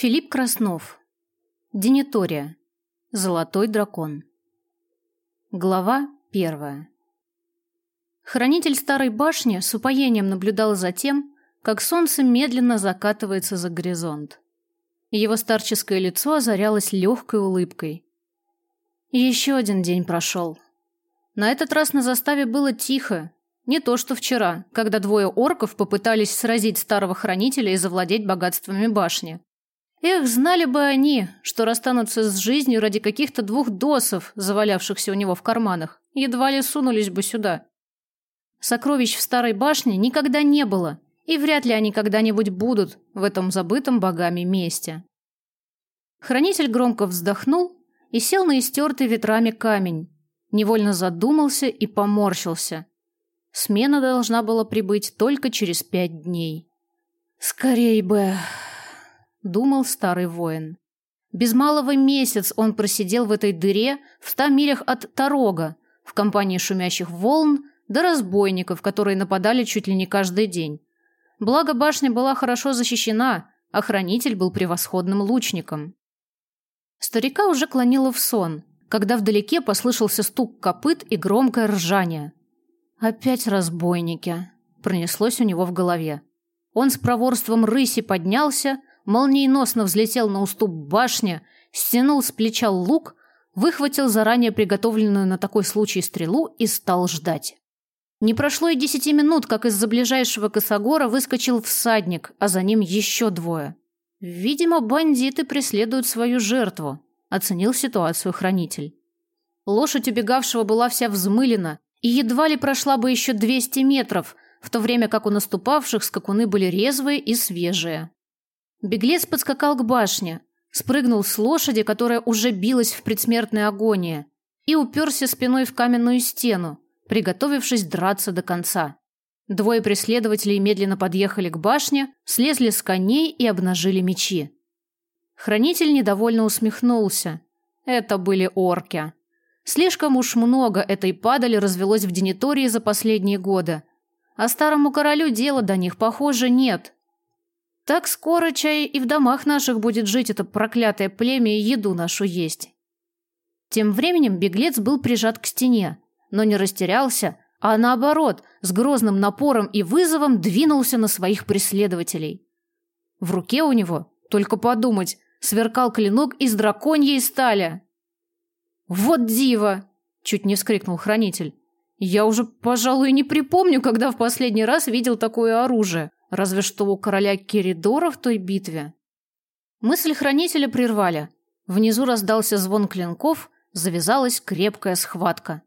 Филипп Краснов. Денитория. Золотой дракон. Глава первая. Хранитель старой башни с упоением наблюдал за тем, как солнце медленно закатывается за горизонт. Его старческое лицо озарялось легкой улыбкой. Еще один день прошел. На этот раз на заставе было тихо, не то что вчера, когда двое орков попытались сразить старого хранителя и завладеть богатствами башни. Эх, знали бы они, что расстанутся с жизнью ради каких-то двух досов, завалявшихся у него в карманах, едва ли сунулись бы сюда. Сокровищ в старой башне никогда не было, и вряд ли они когда-нибудь будут в этом забытом богами месте. Хранитель громко вздохнул и сел на истертый ветрами камень, невольно задумался и поморщился – Смена должна была прибыть только через пять дней. «Скорей бы!» — думал старый воин. Без малого месяц он просидел в этой дыре в ста милях от Тарога, в компании шумящих волн да разбойников, которые нападали чуть ли не каждый день. Благо башня была хорошо защищена, а хранитель был превосходным лучником. Старика уже клонило в сон, когда вдалеке послышался стук копыт и громкое ржание. «Опять разбойники», — пронеслось у него в голове. Он с проворством рыси поднялся, молниеносно взлетел на уступ башни, стянул с плеча лук, выхватил заранее приготовленную на такой случай стрелу и стал ждать. Не прошло и десяти минут, как из-за ближайшего косогора выскочил всадник, а за ним еще двое. Видимо, бандиты преследуют свою жертву, оценил ситуацию хранитель. Лошадь убегавшего была вся взмылена, и едва ли прошла бы еще 200 метров, в то время как у наступавших скакуны были резвые и свежие. Беглец подскакал к башне, спрыгнул с лошади, которая уже билась в предсмертной агонии, и уперся спиной в каменную стену, приготовившись драться до конца. Двое преследователей медленно подъехали к башне, слезли с коней и обнажили мечи. Хранитель недовольно усмехнулся. Это были орки. Слишком уж много этой падали развелось в Денитории за последние годы. А старому королю дела до них, похоже, нет. Так скоро чай и в домах наших будет жить это проклятое племя и еду нашу есть. Тем временем беглец был прижат к стене, но не растерялся, а наоборот, с грозным напором и вызовом двинулся на своих преследователей. В руке у него, только подумать, сверкал клинок из драконьей стали. «Вот диво!» – чуть не вскрикнул хранитель. «Я уже, пожалуй, не припомню, когда в последний раз видел такое оружие, разве что у короля Киридора в той битве». Мысль хранителя прервали. Внизу раздался звон клинков, завязалась крепкая схватка.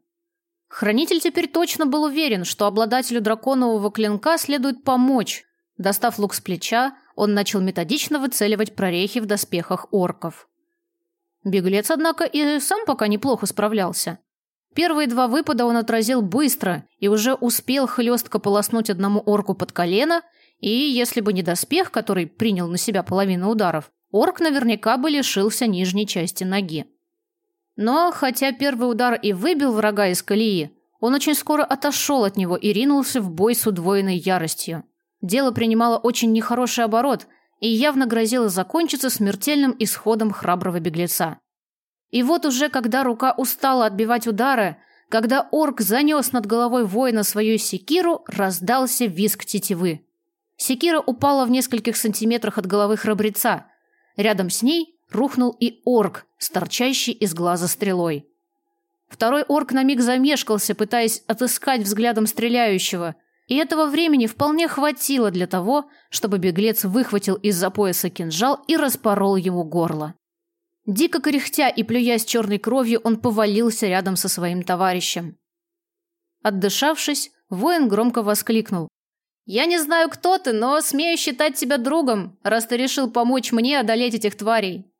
Хранитель теперь точно был уверен, что обладателю драконового клинка следует помочь. Достав лук с плеча, он начал методично выцеливать прорехи в доспехах орков. Беглец, однако, и сам пока неплохо справлялся. Первые два выпада он отразил быстро и уже успел хлестко полоснуть одному орку под колено, и если бы не доспех, который принял на себя половину ударов, орк наверняка бы лишился нижней части ноги. Но, хотя первый удар и выбил врага из колеи, он очень скоро отошел от него и ринулся в бой с удвоенной яростью. Дело принимало очень нехороший оборот – и явно грозило закончиться смертельным исходом храброго беглеца. И вот уже когда рука устала отбивать удары, когда орк занес над головой воина свою секиру, раздался визг тетивы. Секира упала в нескольких сантиметрах от головы храбреца. Рядом с ней рухнул и орк, сторчащий из глаза стрелой. Второй орк на миг замешкался, пытаясь отыскать взглядом стреляющего, и этого времени вполне хватило для того, чтобы беглец выхватил из-за пояса кинжал и распорол ему горло. Дико кряхтя и плюясь черной кровью, он повалился рядом со своим товарищем. Отдышавшись, воин громко воскликнул. «Я не знаю, кто ты, но смею считать тебя другом, раз ты решил помочь мне одолеть этих тварей».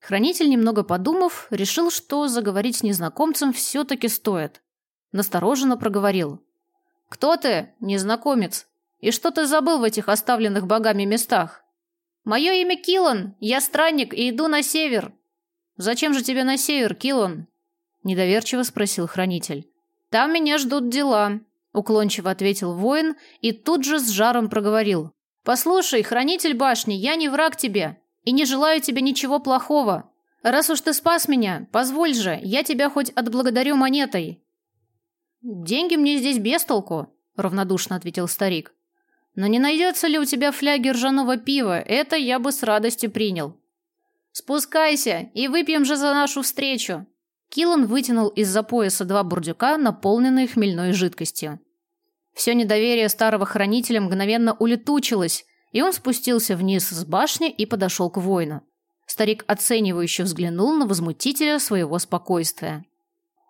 Хранитель, немного подумав, решил, что заговорить с незнакомцем все-таки стоит. Настороженно проговорил. «Кто ты, незнакомец? И что ты забыл в этих оставленных богами местах?» «Мое имя Килан, я странник и иду на север». «Зачем же тебе на север, Килан?» Недоверчиво спросил хранитель. «Там меня ждут дела», — уклончиво ответил воин и тут же с жаром проговорил. «Послушай, хранитель башни, я не враг тебе. и не желаю тебе ничего плохого. Раз уж ты спас меня, позволь же, я тебя хоть отблагодарю монетой». «Деньги мне здесь без толку», — равнодушно ответил старик. «Но не найдется ли у тебя фляги ржаного пива? Это я бы с радостью принял». «Спускайся и выпьем же за нашу встречу!» Киллан вытянул из-за пояса два бурдюка, наполненные хмельной жидкостью. Все недоверие старого хранителя мгновенно улетучилось, и он спустился вниз с башни и подошел к воину. Старик оценивающе взглянул на возмутителя своего спокойствия.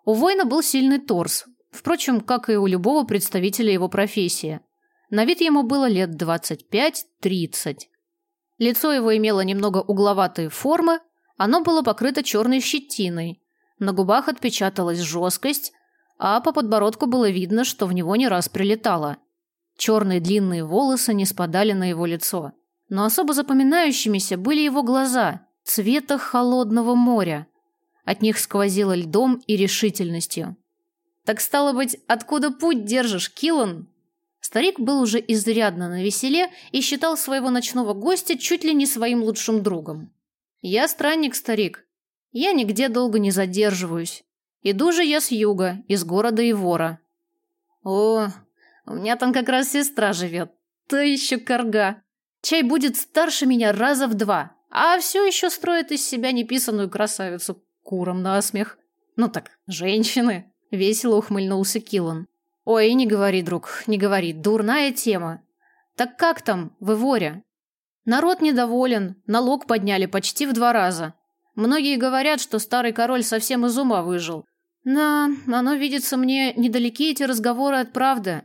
У воина был сильный торс, впрочем, как и у любого представителя его профессии. На вид ему было лет 25-30. Лицо его имело немного угловатые формы, оно было покрыто черной щетиной, на губах отпечаталась жесткость, а по подбородку было видно, что в него не раз прилетало. Черные длинные волосы не спадали на его лицо. Но особо запоминающимися были его глаза, цвета холодного моря. От них сквозило льдом и решительностью. «Так стало быть, откуда путь держишь, Киллан?» Старик был уже изрядно на веселе и считал своего ночного гостя чуть ли не своим лучшим другом. «Я странник, старик. Я нигде долго не задерживаюсь. Иду же я с юга, из города Ивора. О, у меня там как раз сестра живет. То еще корга. Чай будет старше меня раза в два, а все еще строит из себя неписанную красавицу куром на смех. Ну так, женщины. Весело ухмыльнулся Киллан. Ой, не говори, друг, не говори, дурная тема. Так как там, в Иворе? Народ недоволен, налог подняли почти в два раза. Многие говорят, что старый король совсем из ума выжил. Да, оно видится мне недалеки эти разговоры от правды.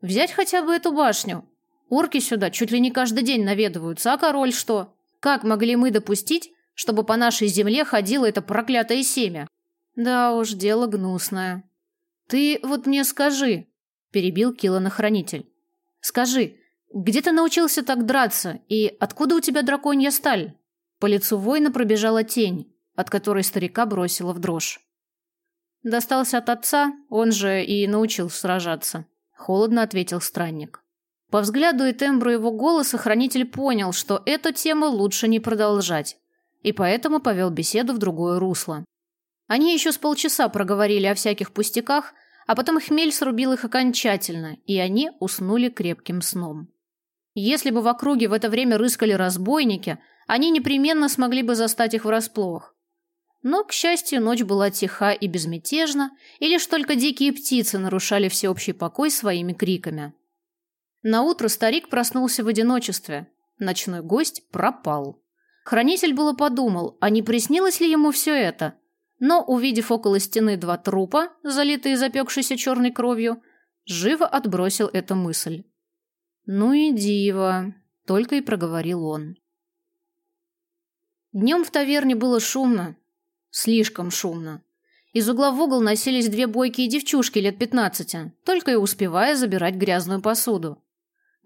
Взять хотя бы эту башню. Орки сюда чуть ли не каждый день наведываются, а король что? Как могли мы допустить, чтобы по нашей земле ходило это проклятое семя? Да уж, дело гнусное. Ты вот мне скажи, перебил Килана-хранитель. Скажи, где ты научился так драться и откуда у тебя драконья сталь? По лицу воина пробежала тень, от которой старика бросила в дрожь. Достался от отца, он же и научил сражаться, холодно ответил странник. По взгляду и тембру его голоса хранитель понял, что эту тему лучше не продолжать, и поэтому повел беседу в другое русло. Они еще с полчаса проговорили о всяких пустяках, а потом хмель срубил их окончательно, и они уснули крепким сном. Если бы в округе в это время рыскали разбойники – они непременно смогли бы застать их врасплох. Но, к счастью, ночь была тиха и безмятежна, и лишь только дикие птицы нарушали всеобщий покой своими криками. Наутро старик проснулся в одиночестве. Ночной гость пропал. Хранитель было подумал, а не приснилось ли ему все это? Но, увидев около стены два трупа, залитые запекшейся черной кровью, живо отбросил эту мысль. «Ну и диво», — только и проговорил он. Днем в таверне было шумно. Слишком шумно. Из угла в угол носились две бойкие девчушки лет пятнадцати, только и успевая забирать грязную посуду.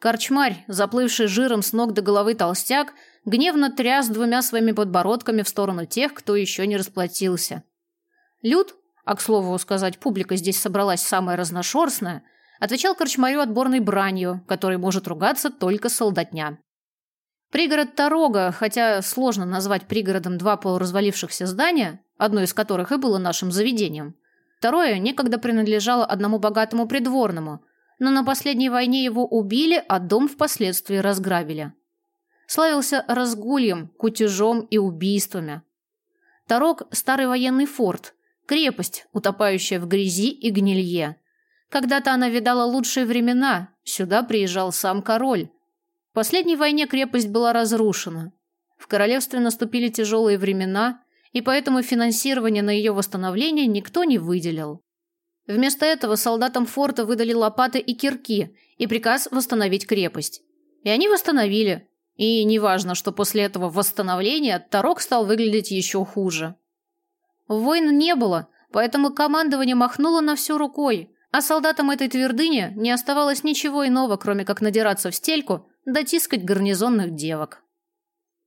Корчмарь, заплывший жиром с ног до головы толстяк, гневно тряс двумя своими подбородками в сторону тех, кто еще не расплатился. Люд, а к слову сказать, публика здесь собралась самая разношерстная, отвечал корчмарю отборной бранью, которой может ругаться только солдатня. Пригород Тарога, хотя сложно назвать пригородом два полуразвалившихся здания, одно из которых и было нашим заведением. Второе некогда принадлежало одному богатому придворному, но на последней войне его убили, а дом впоследствии разграбили. Славился разгульем, кутежом и убийствами. Тарог – старый военный форт, крепость, утопающая в грязи и гнилье. Когда-то она видала лучшие времена, сюда приезжал сам король, в последней войне крепость была разрушена. В королевстве наступили тяжелые времена, и поэтому финансирование на ее восстановление никто не выделил. Вместо этого солдатам форта выдали лопаты и кирки и приказ восстановить крепость. И они восстановили. И неважно, что после этого восстановления Тарок стал выглядеть еще хуже. Войн не было, поэтому командование махнуло на всю рукой, а солдатам этой твердыни не оставалось ничего иного, кроме как надираться в стельку дотискать гарнизонных девок.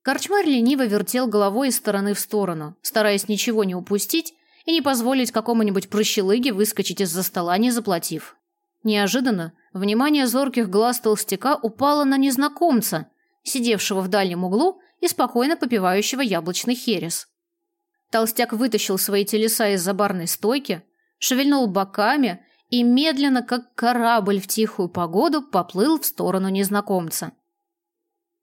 Корчмарь лениво вертел головой из стороны в сторону, стараясь ничего не упустить и не позволить какому-нибудь прощелыге выскочить из-за стола, не заплатив. Неожиданно внимание зорких глаз толстяка упало на незнакомца, сидевшего в дальнем углу и спокойно попивающего яблочный херес. Толстяк вытащил свои телеса из-за барной стойки, шевельнул боками и медленно, как корабль в тихую погоду, поплыл в сторону незнакомца.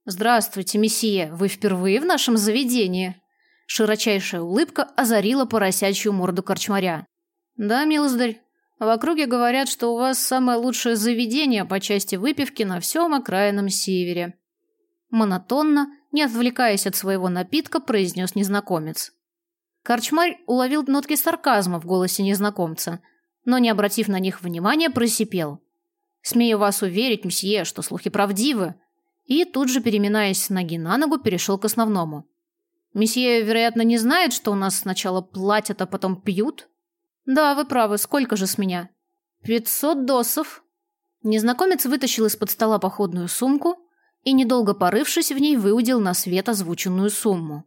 «Здравствуйте, месье, вы впервые в нашем заведении?» Широчайшая улыбка озарила поросячью морду корчмаря. «Да, милздарь, в округе говорят, что у вас самое лучшее заведение по части выпивки на всем окраинном севере». Монотонно, не отвлекаясь от своего напитка, произнес незнакомец. Корчмарь уловил нотки сарказма в голосе незнакомца, но, не обратив на них внимания, просипел. «Смею вас уверить, мсье, что слухи правдивы». И тут же, переминаясь с ноги на ногу, перешел к основному. Месье, вероятно, не знает, что у нас сначала платят, а потом пьют? Да, вы правы. Сколько же с меня? Пятьсот досов. Незнакомец вытащил из-под стола походную сумку и, недолго порывшись в ней, выудил на свет озвученную сумму.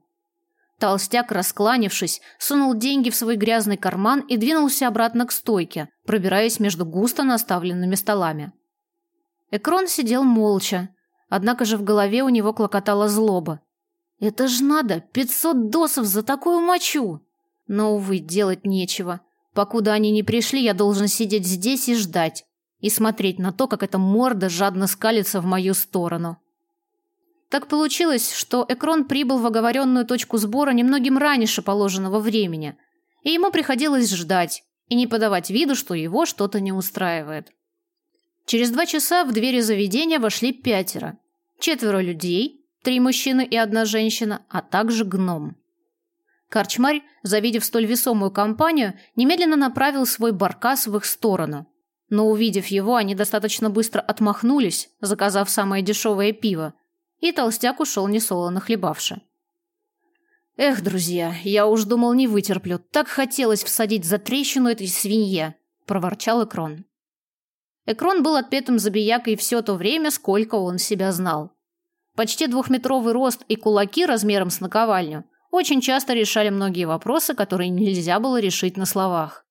Толстяк, раскланившись, сунул деньги в свой грязный карман и двинулся обратно к стойке, пробираясь между густо наставленными столами. Экрон сидел молча, однако же в голове у него клокотала злоба. Это ж надо, пятьсот досов за такую мочу. Но, увы, делать нечего. Покуда они не пришли, я должен сидеть здесь и ждать. И смотреть на то, как эта морда жадно скалится в мою сторону. Так получилось, что Экрон прибыл в оговоренную точку сбора немногим раньше положенного времени, и ему приходилось ждать и не подавать виду, что его что-то не устраивает. Через два часа в двери заведения вошли пятеро. Четверо людей, три мужчины и одна женщина, а также гном. Корчмарь, завидев столь весомую компанию, немедленно направил свой баркас в их сторону. Но увидев его, они достаточно быстро отмахнулись, заказав самое дешевое пиво, и толстяк ушел несолоно хлебавши. «Эх, друзья, я уж думал не вытерплю, так хотелось всадить за трещину этой свинье», – проворчал Экрон. Экрон был отпетым забиякой все то время, сколько он себя знал. Почти двухметровый рост и кулаки размером с наковальню очень часто решали многие вопросы, которые нельзя было решить на словах.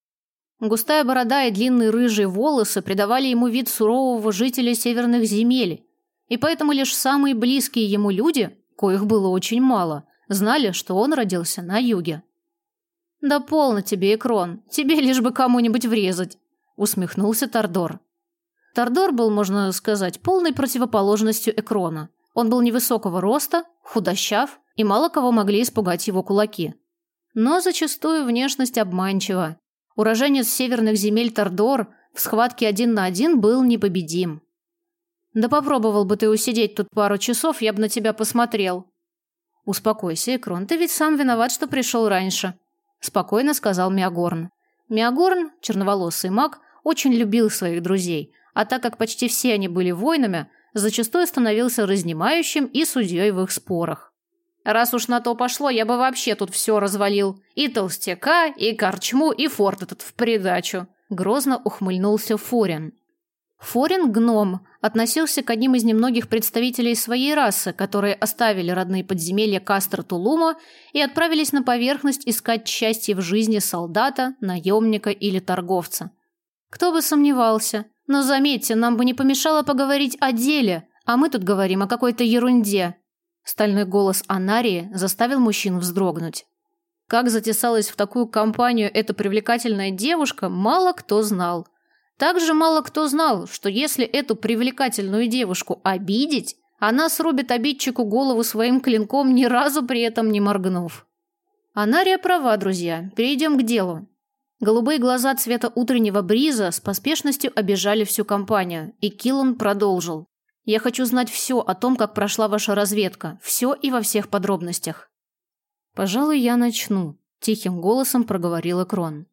Густая борода и длинные рыжие волосы придавали ему вид сурового жителя северных земель, и поэтому лишь самые близкие ему люди, коих было очень мало, знали, что он родился на юге. «Да полно тебе, Экрон, тебе лишь бы кому-нибудь врезать», — усмехнулся Тордор. Тордор был, можно сказать, полной противоположностью Экрона — он был невысокого роста, худощав, и мало кого могли испугать его кулаки. Но зачастую внешность обманчива. Уроженец северных земель Тордор в схватке один на один был непобедим. «Да попробовал бы ты усидеть тут пару часов, я бы на тебя посмотрел». «Успокойся, Экрон, ты ведь сам виноват, что пришел раньше», – спокойно сказал Миагорн. Миагорн, черноволосый маг, очень любил своих друзей, а так как почти все они были воинами – зачастую становился разнимающим и судьей в их спорах. Раз уж на то пошло, я бы вообще тут все развалил. И толстяка, и корчму, и форт этот в придачу. Грозно ухмыльнулся Форин. Форин, гном, относился к одним из немногих представителей своей расы, которые оставили родные подземелья Кастра Тулума и отправились на поверхность искать счастье в жизни солдата, наемника или торговца. Кто бы сомневался, но заметьте, нам бы не помешало поговорить о деле, а мы тут говорим о какой-то ерунде. Стальной голос Анарии заставил мужчин вздрогнуть. Как затесалась в такую компанию эта привлекательная девушка, мало кто знал. Также мало кто знал, что если эту привлекательную девушку обидеть, она срубит обидчику голову своим клинком, ни разу при этом не моргнув. Анария права, друзья. Перейдем к делу. Голубые глаза цвета утреннего бриза с поспешностью обижали всю компанию, и Киллан продолжил. «Я хочу знать все о том, как прошла ваша разведка, все и во всех подробностях». «Пожалуй, я начну», – тихим голосом проговорила Крон.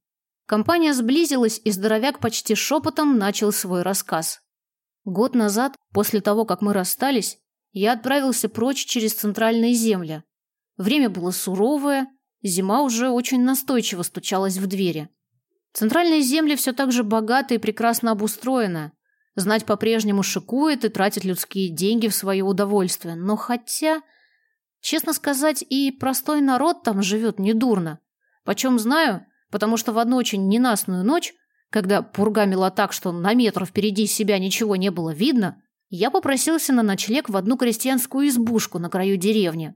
Компания сблизилась, и здоровяк почти шепотом начал свой рассказ. Год назад, после того, как мы расстались, я отправился прочь через центральные земли. Время было суровое, зима уже очень настойчиво стучалась в двери. Центральные земли все так же богаты и прекрасно обустроены. Знать по-прежнему шикует и тратит людские деньги в свое удовольствие. Но хотя, честно сказать, и простой народ там живет недурно. Почем знаю, потому что в одну очень ненастную ночь, когда пурга мела так, что на метр впереди себя ничего не было видно, я попросился на ночлег в одну крестьянскую избушку на краю деревни.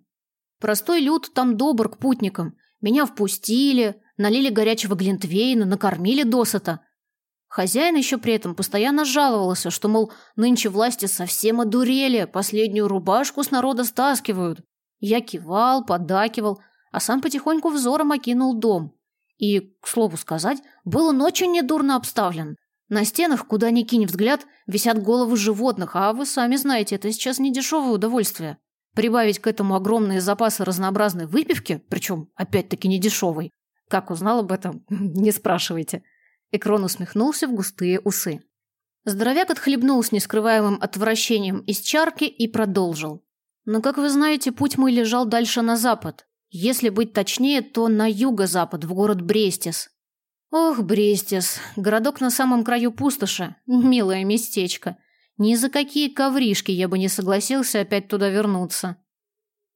Простой люд там добр к путникам. Меня впустили, налили горячего глинтвейна, накормили досыта. Хозяин еще при этом постоянно жаловался, что, мол, нынче власти совсем одурели, последнюю рубашку с народа стаскивают. Я кивал, подакивал, а сам потихоньку взором окинул дом. И, к слову сказать, был он очень недурно обставлен. На стенах, куда ни кинь взгляд, висят головы животных, а вы сами знаете, это сейчас не дешевое удовольствие. Прибавить к этому огромные запасы разнообразной выпивки, причем опять-таки не дешевой. Как узнал об этом, не спрашивайте. Экрон усмехнулся в густые усы. Здоровяк отхлебнул с нескрываемым отвращением из чарки и продолжил. Но, как вы знаете, путь мой лежал дальше на запад. Если быть точнее, то на юго-запад, в город Брестис. Ох, Брестис, городок на самом краю пустоши. Милое местечко. Ни за какие ковришки я бы не согласился опять туда вернуться.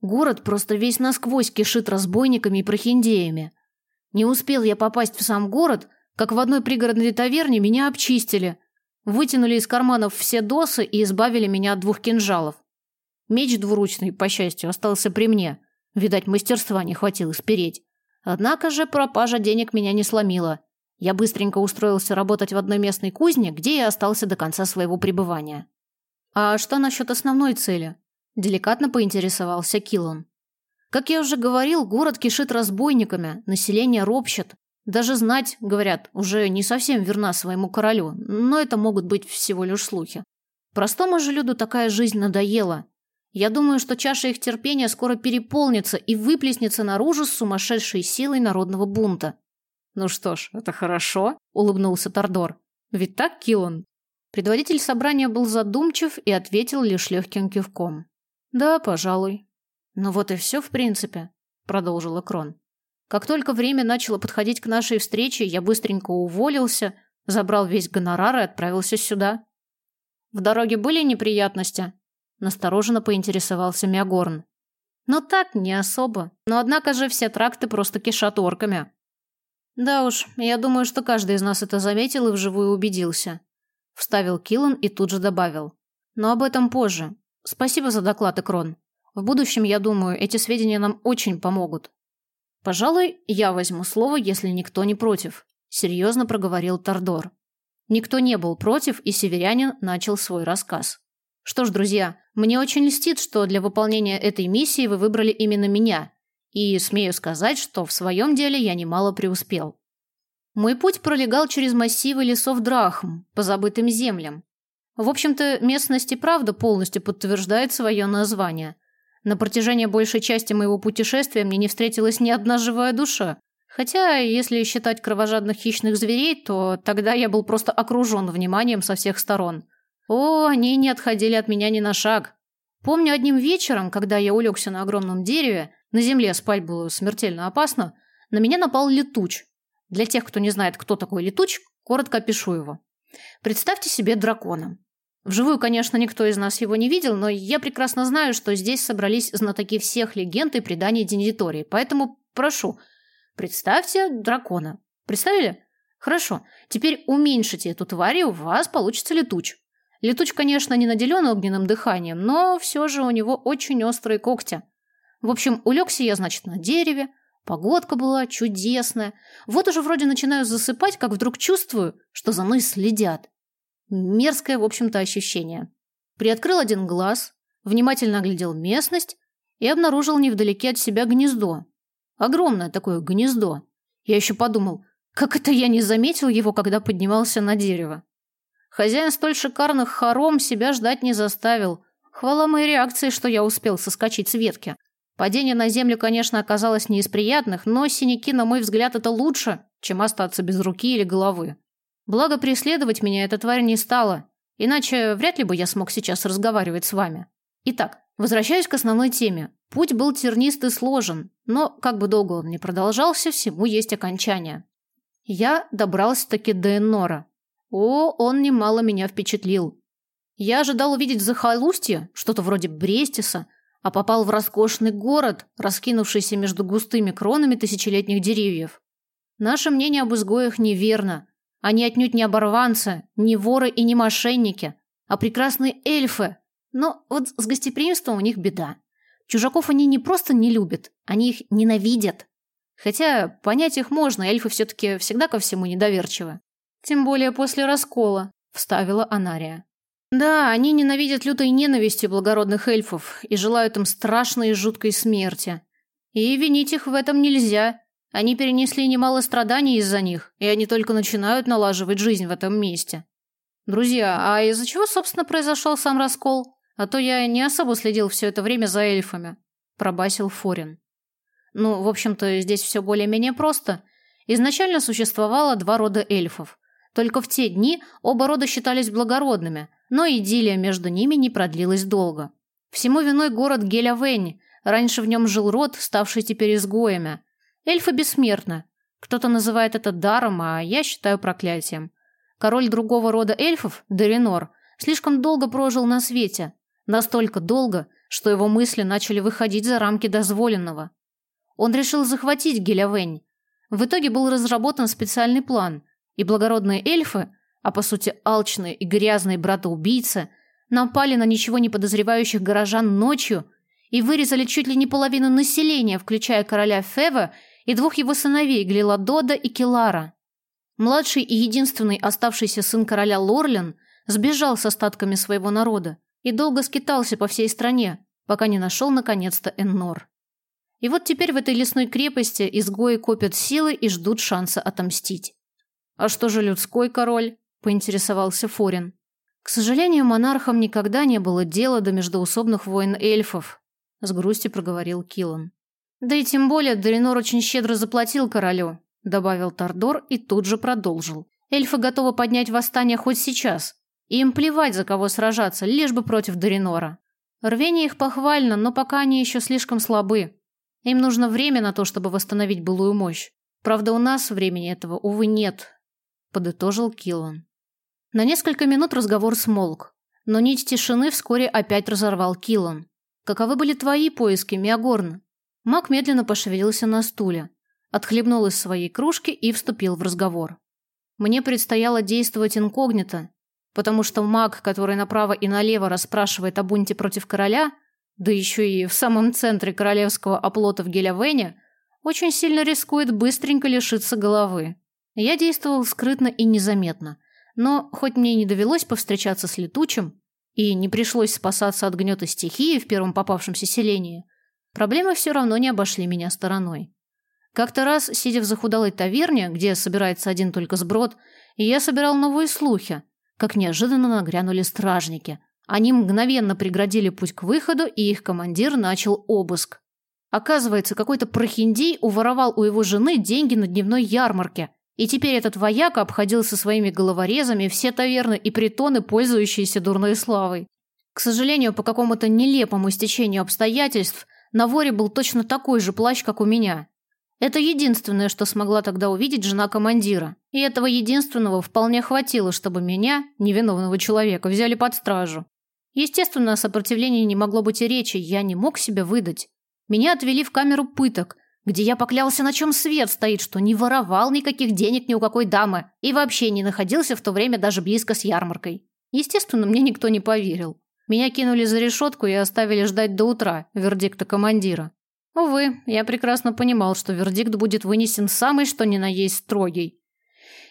Город просто весь насквозь кишит разбойниками и прохиндеями. Не успел я попасть в сам город, как в одной пригородной таверне меня обчистили, вытянули из карманов все досы и избавили меня от двух кинжалов. Меч двуручный, по счастью, остался при мне. Видать, мастерства не хватило спереть. Однако же пропажа денег меня не сломила. Я быстренько устроился работать в одной местной кузне, где я остался до конца своего пребывания. А что насчет основной цели? Деликатно поинтересовался Киллан. Как я уже говорил, город кишит разбойниками, население ропщет, даже знать, говорят, уже не совсем верна своему королю, но это могут быть всего лишь слухи. Простому же люду такая жизнь надоела. Я думаю, что чаша их терпения скоро переполнится и выплеснется наружу с сумасшедшей силой народного бунта. «Ну что ж, это хорошо», — улыбнулся Тордор. «Ведь так, Килон?» Предводитель собрания был задумчив и ответил лишь легким кивком. «Да, пожалуй». «Ну вот и все, в принципе», — продолжила Крон. Как только время начало подходить к нашей встрече, я быстренько уволился, забрал весь гонорар и отправился сюда. В дороге были неприятности? Настороженно поинтересовался Миагорн. Но «Ну так, не особо. Но однако же все тракты просто кишат орками. Да уж, я думаю, что каждый из нас это заметил и вживую убедился. Вставил Киллан и тут же добавил. Но об этом позже. Спасибо за доклад, Экрон. В будущем, я думаю, эти сведения нам очень помогут. «Пожалуй, я возьму слово, если никто не против», – серьезно проговорил Тордор. Никто не был против, и северянин начал свой рассказ. «Что ж, друзья, мне очень льстит, что для выполнения этой миссии вы выбрали именно меня, и смею сказать, что в своем деле я немало преуспел. Мой путь пролегал через массивы лесов Драхм, по забытым землям. В общем-то, местность и правда полностью подтверждает свое название – на протяжении большей части моего путешествия мне не встретилась ни одна живая душа. Хотя, если считать кровожадных хищных зверей, то тогда я был просто окружен вниманием со всех сторон. О, они не отходили от меня ни на шаг. Помню одним вечером, когда я улегся на огромном дереве, на земле спать было смертельно опасно, на меня напал летуч. Для тех, кто не знает, кто такой летуч, коротко опишу его. Представьте себе дракона. Вживую, конечно, никто из нас его не видел, но я прекрасно знаю, что здесь собрались знатоки всех легенд и преданий Денедитории, поэтому прошу, представьте дракона. Представили? Хорошо, теперь уменьшите эту тварь, и у вас получится летуч. Летуч, конечно, не наделен огненным дыханием, но все же у него очень острые когти. В общем, улегся я, значит, на дереве, погодка была чудесная. Вот уже вроде начинаю засыпать, как вдруг чувствую, что за мной следят. Мерзкое, в общем-то, ощущение. Приоткрыл один глаз, внимательно оглядел местность и обнаружил невдалеке от себя гнездо. Огромное такое гнездо. Я еще подумал, как это я не заметил его, когда поднимался на дерево. Хозяин столь шикарных хором себя ждать не заставил. Хвала моей реакции, что я успел соскочить с ветки. Падение на землю, конечно, оказалось не из приятных, но синяки, на мой взгляд, это лучше, чем остаться без руки или головы. Благо, преследовать меня эта тварь не стала, иначе вряд ли бы я смог сейчас разговаривать с вами. Итак, возвращаюсь к основной теме. Путь был тернист и сложен, но, как бы долго он ни продолжался, всему есть окончание. Я добрался-таки до Эннора. О, он немало меня впечатлил. Я ожидал увидеть в захолустье что-то вроде Брестиса, а попал в роскошный город, раскинувшийся между густыми кронами тысячелетних деревьев. Наше мнение об изгоях неверно. Они отнюдь не оборванцы, не воры и не мошенники, а прекрасные эльфы. Но вот с гостеприимством у них беда. Чужаков они не просто не любят, они их ненавидят. Хотя понять их можно, эльфы все-таки всегда ко всему недоверчивы. Тем более после раскола, вставила Анария. Да, они ненавидят лютой ненавистью благородных эльфов и желают им страшной и жуткой смерти. И винить их в этом нельзя. Они перенесли немало страданий из-за них, и они только начинают налаживать жизнь в этом месте. Друзья, а из-за чего, собственно, произошел сам раскол? А то я не особо следил все это время за эльфами, пробасил Форин. Ну, в общем-то, здесь все более-менее просто. Изначально существовало два рода эльфов. Только в те дни оба рода считались благородными, но идиллия между ними не продлилась долго. Всему виной город Гелявень. Раньше в нем жил род, ставший теперь изгоями. Эльфы бессмертны. Кто-то называет это даром, а я считаю проклятием. Король другого рода эльфов, Доринор, слишком долго прожил на свете. Настолько долго, что его мысли начали выходить за рамки дозволенного. Он решил захватить Гелявень. В итоге был разработан специальный план, и благородные эльфы, а по сути алчные и грязные брата-убийцы, напали на ничего не подозревающих горожан ночью и вырезали чуть ли не половину населения, включая короля Фева и двух его сыновей Глиладода и Келара. Младший и единственный оставшийся сын короля Лорлен сбежал с остатками своего народа и долго скитался по всей стране, пока не нашел наконец-то Эннор. И вот теперь в этой лесной крепости изгои копят силы и ждут шанса отомстить. «А что же людской король?» – поинтересовался Форин. «К сожалению, монархам никогда не было дела до междоусобных войн эльфов», – с грустью проговорил Киллан. «Да и тем более Доринор очень щедро заплатил королю», – добавил Тордор и тут же продолжил. «Эльфы готовы поднять восстание хоть сейчас. Им плевать, за кого сражаться, лишь бы против Доринора. Рвение их похвально, но пока они еще слишком слабы. Им нужно время на то, чтобы восстановить былую мощь. Правда, у нас времени этого, увы, нет, подытожил Киллан. На несколько минут разговор смолк, но нить тишины вскоре опять разорвал Киллан. Каковы были твои поиски, Миагорн? Мак медленно пошевелился на стуле, отхлебнул из своей кружки и вступил в разговор. Мне предстояло действовать инкогнито, потому что маг, который направо и налево расспрашивает о бунте против короля – да еще и в самом центре королевского оплота в Гелявене, очень сильно рискует быстренько лишиться головы. Я действовал скрытно и незаметно, но хоть мне не довелось повстречаться с летучим, и не пришлось спасаться от гнета стихии в первом попавшемся селении, проблемы все равно не обошли меня стороной. Как-то раз, сидя в захудалой таверне, где собирается один только сброд, я собирал новые слухи, как неожиданно нагрянули стражники, они мгновенно преградили путь к выходу, и их командир начал обыск. Оказывается, какой-то прохиндей уворовал у его жены деньги на дневной ярмарке. И теперь этот вояка обходил со своими головорезами все таверны и притоны, пользующиеся дурной славой. К сожалению, по какому-то нелепому стечению обстоятельств, на воре был точно такой же плащ, как у меня. Это единственное, что смогла тогда увидеть жена командира. И этого единственного вполне хватило, чтобы меня, невиновного человека, взяли под стражу. Естественно, о сопротивлении не могло быть и речи, я не мог себя выдать. Меня отвели в камеру пыток, где я поклялся, на чем свет стоит, что не воровал никаких денег ни у какой дамы и вообще не находился в то время даже близко с ярмаркой. Естественно, мне никто не поверил. Меня кинули за решетку и оставили ждать до утра, вердикта командира. Увы, я прекрасно понимал, что вердикт будет вынесен самый что ни на есть строгий.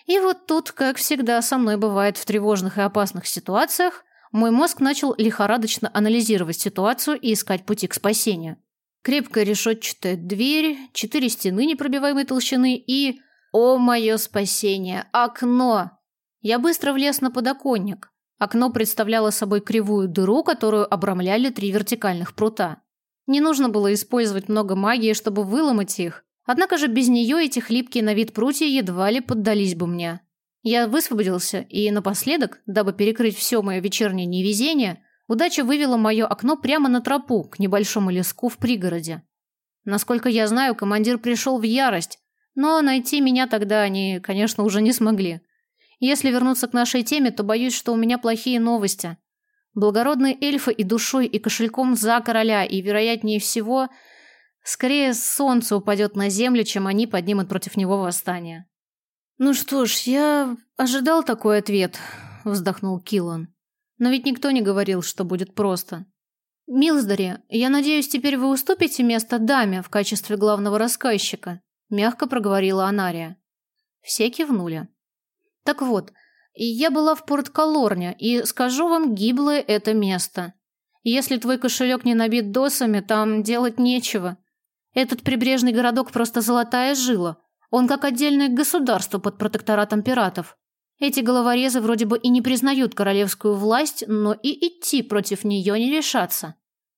И вот тут, как всегда со мной бывает в тревожных и опасных ситуациях, мой мозг начал лихорадочно анализировать ситуацию и искать пути к спасению. Крепкая решетчатая дверь, четыре стены непробиваемой толщины и... О, мое спасение! Окно! Я быстро влез на подоконник. Окно представляло собой кривую дыру, которую обрамляли три вертикальных прута. Не нужно было использовать много магии, чтобы выломать их. Однако же без нее эти хлипкие на вид прутья едва ли поддались бы мне. Я высвободился, и напоследок, дабы перекрыть все мое вечернее невезение, удача вывела мое окно прямо на тропу, к небольшому леску в пригороде. Насколько я знаю, командир пришел в ярость, но найти меня тогда они, конечно, уже не смогли. Если вернуться к нашей теме, то боюсь, что у меня плохие новости. Благородные эльфы и душой, и кошельком за короля, и, вероятнее всего, скорее солнце упадет на землю, чем они поднимут против него восстание. «Ну что ж, я ожидал такой ответ», — вздохнул Киллан. «Но ведь никто не говорил, что будет просто. Милздари, я надеюсь, теперь вы уступите место даме в качестве главного рассказчика, мягко проговорила Анария. Все кивнули. Так вот, я была в Порт-Калорне, и скажу вам, гиблое это место. Если твой кошелек не набит досами, там делать нечего. Этот прибрежный городок просто золотая жила. Он как отдельное государство под протекторатом пиратов. Эти головорезы вроде бы и не признают королевскую власть, но и идти против нее не решатся.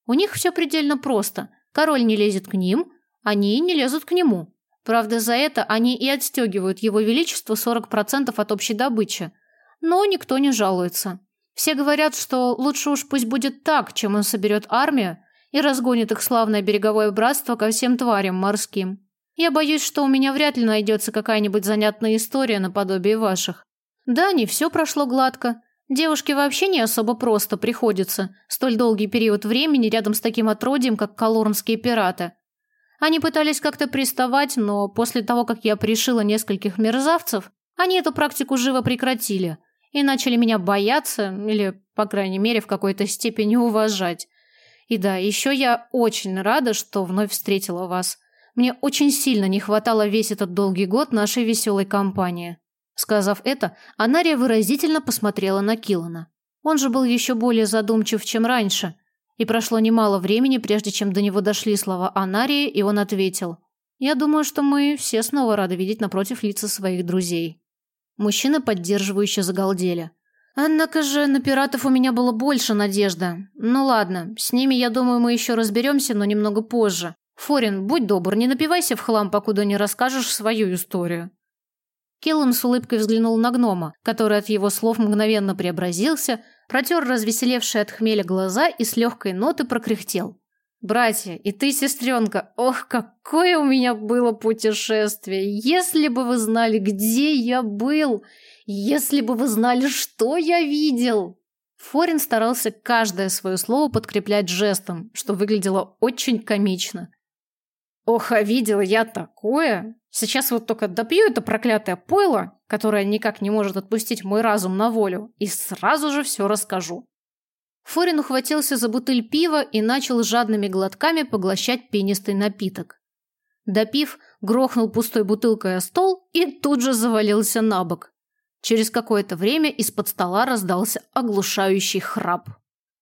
У них все предельно просто. Король не лезет к ним, они не лезут к нему. Правда, за это они и отстегивают его величество 40% от общей добычи. Но никто не жалуется. Все говорят, что лучше уж пусть будет так, чем он соберет армию и разгонит их славное береговое братство ко всем тварям морским. Я боюсь, что у меня вряд ли найдется какая-нибудь занятная история наподобие ваших. Да, не все прошло гладко. Девушке вообще не особо просто приходится столь долгий период времени рядом с таким отродьем, как колорнские пираты. Они пытались как-то приставать, но после того, как я пришила нескольких мерзавцев, они эту практику живо прекратили и начали меня бояться или, по крайней мере, в какой-то степени уважать. И да, еще я очень рада, что вновь встретила вас. Мне очень сильно не хватало весь этот долгий год нашей веселой компании. Сказав это, Анария выразительно посмотрела на Килана. Он же был еще более задумчив, чем раньше, и прошло немало времени, прежде чем до него дошли слова Анарии, и он ответил: "Я думаю, что мы все снова рады видеть напротив лица своих друзей". Мужчины поддерживающе загалдели. Однако же на пиратов у меня было больше надежды. Ну ладно, с ними, я думаю, мы еще разберемся, но немного позже. Форин, будь добр, не напивайся в хлам, покуда не расскажешь свою историю. Келлан с улыбкой взглянул на гнома, который от его слов мгновенно преобразился, протер развеселевшие от хмеля глаза и с легкой ноты прокряхтел. «Братья, и ты, сестренка, ох, какое у меня было путешествие! Если бы вы знали, где я был! Если бы вы знали, что я видел!» Форин старался каждое свое слово подкреплять жестом, что выглядело очень комично. «Ох, а видел я такое! Сейчас вот только допью это проклятое пойло, которое никак не может отпустить мой разум на волю, и сразу же все расскажу. Форин ухватился за бутыль пива и начал жадными глотками поглощать пенистый напиток. Допив, грохнул пустой бутылкой о стол и тут же завалился на бок. Через какое-то время из-под стола раздался оглушающий храп.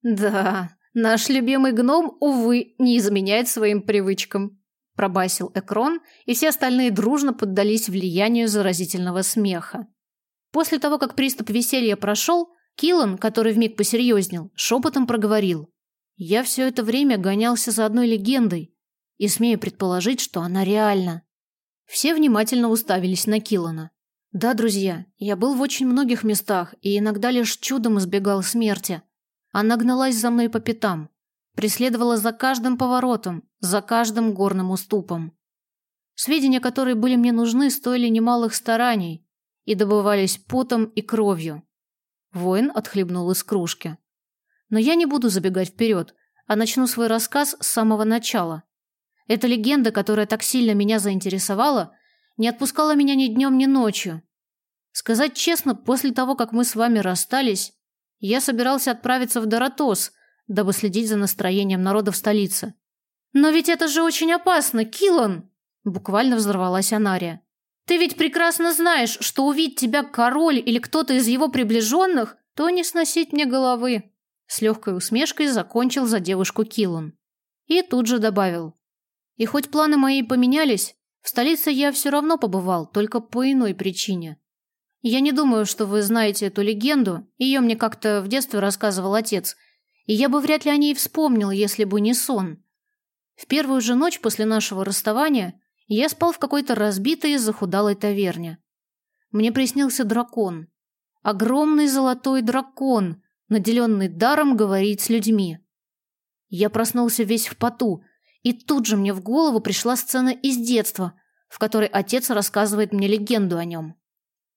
Да, наш любимый гном, увы, не изменяет своим привычкам пробасил Экрон, и все остальные дружно поддались влиянию заразительного смеха. После того, как приступ веселья прошел, Киллан, который вмиг посерьезнел, шепотом проговорил. «Я все это время гонялся за одной легендой, и смею предположить, что она реальна». Все внимательно уставились на Киллана. «Да, друзья, я был в очень многих местах и иногда лишь чудом избегал смерти. Она гналась за мной по пятам, преследовала за каждым поворотом, за каждым горным уступом. Сведения, которые были мне нужны, стоили немалых стараний и добывались потом и кровью. Воин отхлебнул из кружки. Но я не буду забегать вперед, а начну свой рассказ с самого начала. Эта легенда, которая так сильно меня заинтересовала, не отпускала меня ни днем, ни ночью. Сказать честно, после того, как мы с вами расстались, я собирался отправиться в Доротос – дабы следить за настроением народа в столице. «Но ведь это же очень опасно, Килан!» Буквально взорвалась Анария. «Ты ведь прекрасно знаешь, что увидеть тебя король или кто-то из его приближенных, то не сносить мне головы!» С легкой усмешкой закончил за девушку Килан. И тут же добавил. «И хоть планы мои поменялись, в столице я все равно побывал, только по иной причине. Я не думаю, что вы знаете эту легенду, ее мне как-то в детстве рассказывал отец, и я бы вряд ли о ней вспомнил, если бы не сон. В первую же ночь после нашего расставания я спал в какой-то разбитой и захудалой таверне. Мне приснился дракон. Огромный золотой дракон, наделенный даром говорить с людьми. Я проснулся весь в поту, и тут же мне в голову пришла сцена из детства, в которой отец рассказывает мне легенду о нем.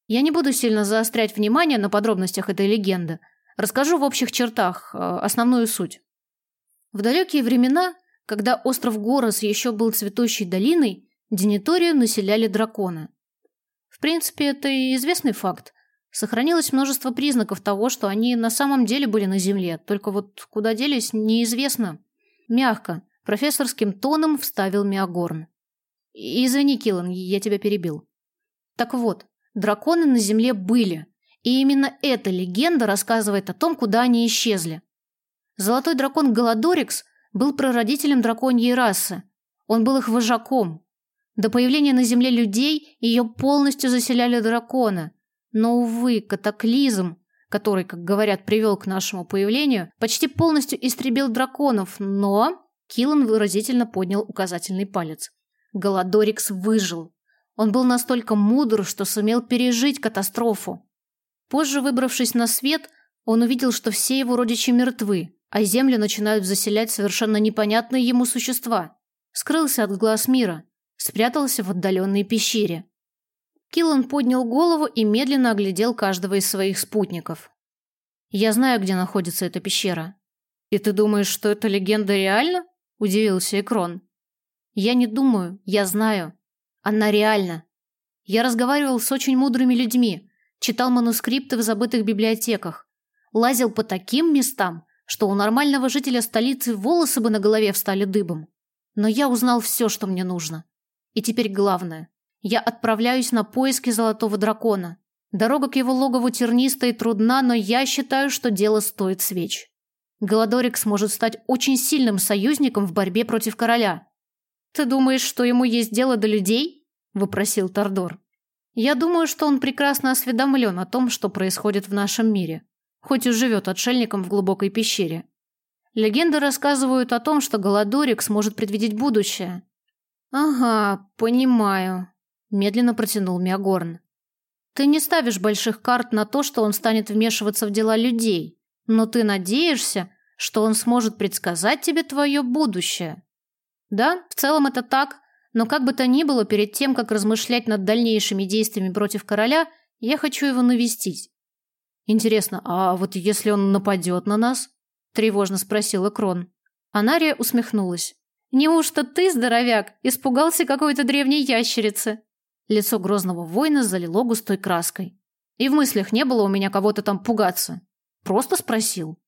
Я не буду сильно заострять внимание на подробностях этой легенды – Расскажу в общих чертах э, основную суть. В далекие времена, когда остров Горос еще был цветущей долиной, Дениторию населяли драконы. В принципе, это и известный факт. Сохранилось множество признаков того, что они на самом деле были на Земле, только вот куда делись, неизвестно. Мягко, профессорским тоном вставил Миагорн. «Извини, Киллан, я тебя перебил». Так вот, драконы на Земле были, и именно эта легенда рассказывает о том, куда они исчезли. Золотой дракон Галадорикс был прародителем драконьей расы. Он был их вожаком. До появления на Земле людей ее полностью заселяли драконы. Но, увы, катаклизм, который, как говорят, привел к нашему появлению, почти полностью истребил драконов, но... Киллан выразительно поднял указательный палец. Галадорикс выжил. Он был настолько мудр, что сумел пережить катастрофу. Позже, выбравшись на свет, он увидел, что все его родичи мертвы, а землю начинают заселять совершенно непонятные ему существа. Скрылся от глаз мира, спрятался в отдаленной пещере. Киллан поднял голову и медленно оглядел каждого из своих спутников. «Я знаю, где находится эта пещера». «И ты думаешь, что эта легенда реальна?» – удивился Экрон. «Я не думаю, я знаю. Она реальна. Я разговаривал с очень мудрыми людьми, читал манускрипты в забытых библиотеках, лазил по таким местам, что у нормального жителя столицы волосы бы на голове встали дыбом. Но я узнал все, что мне нужно. И теперь главное. Я отправляюсь на поиски Золотого Дракона. Дорога к его логову терниста и трудна, но я считаю, что дело стоит свеч. Голодорик сможет стать очень сильным союзником в борьбе против короля. «Ты думаешь, что ему есть дело до людей?» – вопросил Тордор. «Я думаю, что он прекрасно осведомлен о том, что происходит в нашем мире хоть и живет отшельником в глубокой пещере. Легенды рассказывают о том, что Голодорик сможет предвидеть будущее. «Ага, понимаю», – медленно протянул Миагорн. «Ты не ставишь больших карт на то, что он станет вмешиваться в дела людей, но ты надеешься, что он сможет предсказать тебе твое будущее. Да, в целом это так, но как бы то ни было, перед тем, как размышлять над дальнейшими действиями против короля, я хочу его навестить. «Интересно, а вот если он нападет на нас?» – тревожно спросила Крон. Анария усмехнулась. «Неужто ты, здоровяк, испугался какой-то древней ящерицы?» Лицо грозного воина залило густой краской. И в мыслях не было у меня кого-то там пугаться. Просто спросил.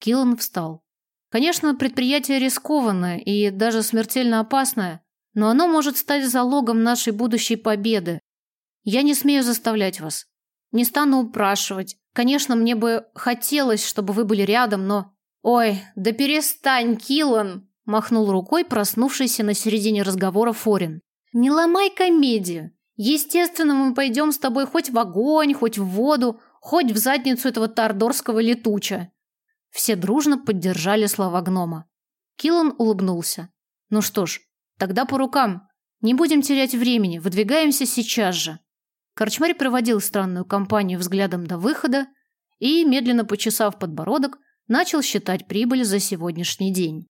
Киллан встал. Конечно, предприятие рискованное и даже смертельно опасное, но оно может стать залогом нашей будущей победы. Я не смею заставлять вас. Не стану упрашивать, Конечно, мне бы хотелось, чтобы вы были рядом, но... Ой, да перестань, Килан! Махнул рукой проснувшийся на середине разговора Форин. Не ломай комедию. Естественно, мы пойдем с тобой хоть в огонь, хоть в воду, хоть в задницу этого тардорского летуча. Все дружно поддержали слова гнома. Килан улыбнулся. Ну что ж, тогда по рукам. Не будем терять времени, выдвигаемся сейчас же. Корчмарь проводил странную компанию взглядом до выхода и, медленно почесав подбородок, начал считать прибыль за сегодняшний день.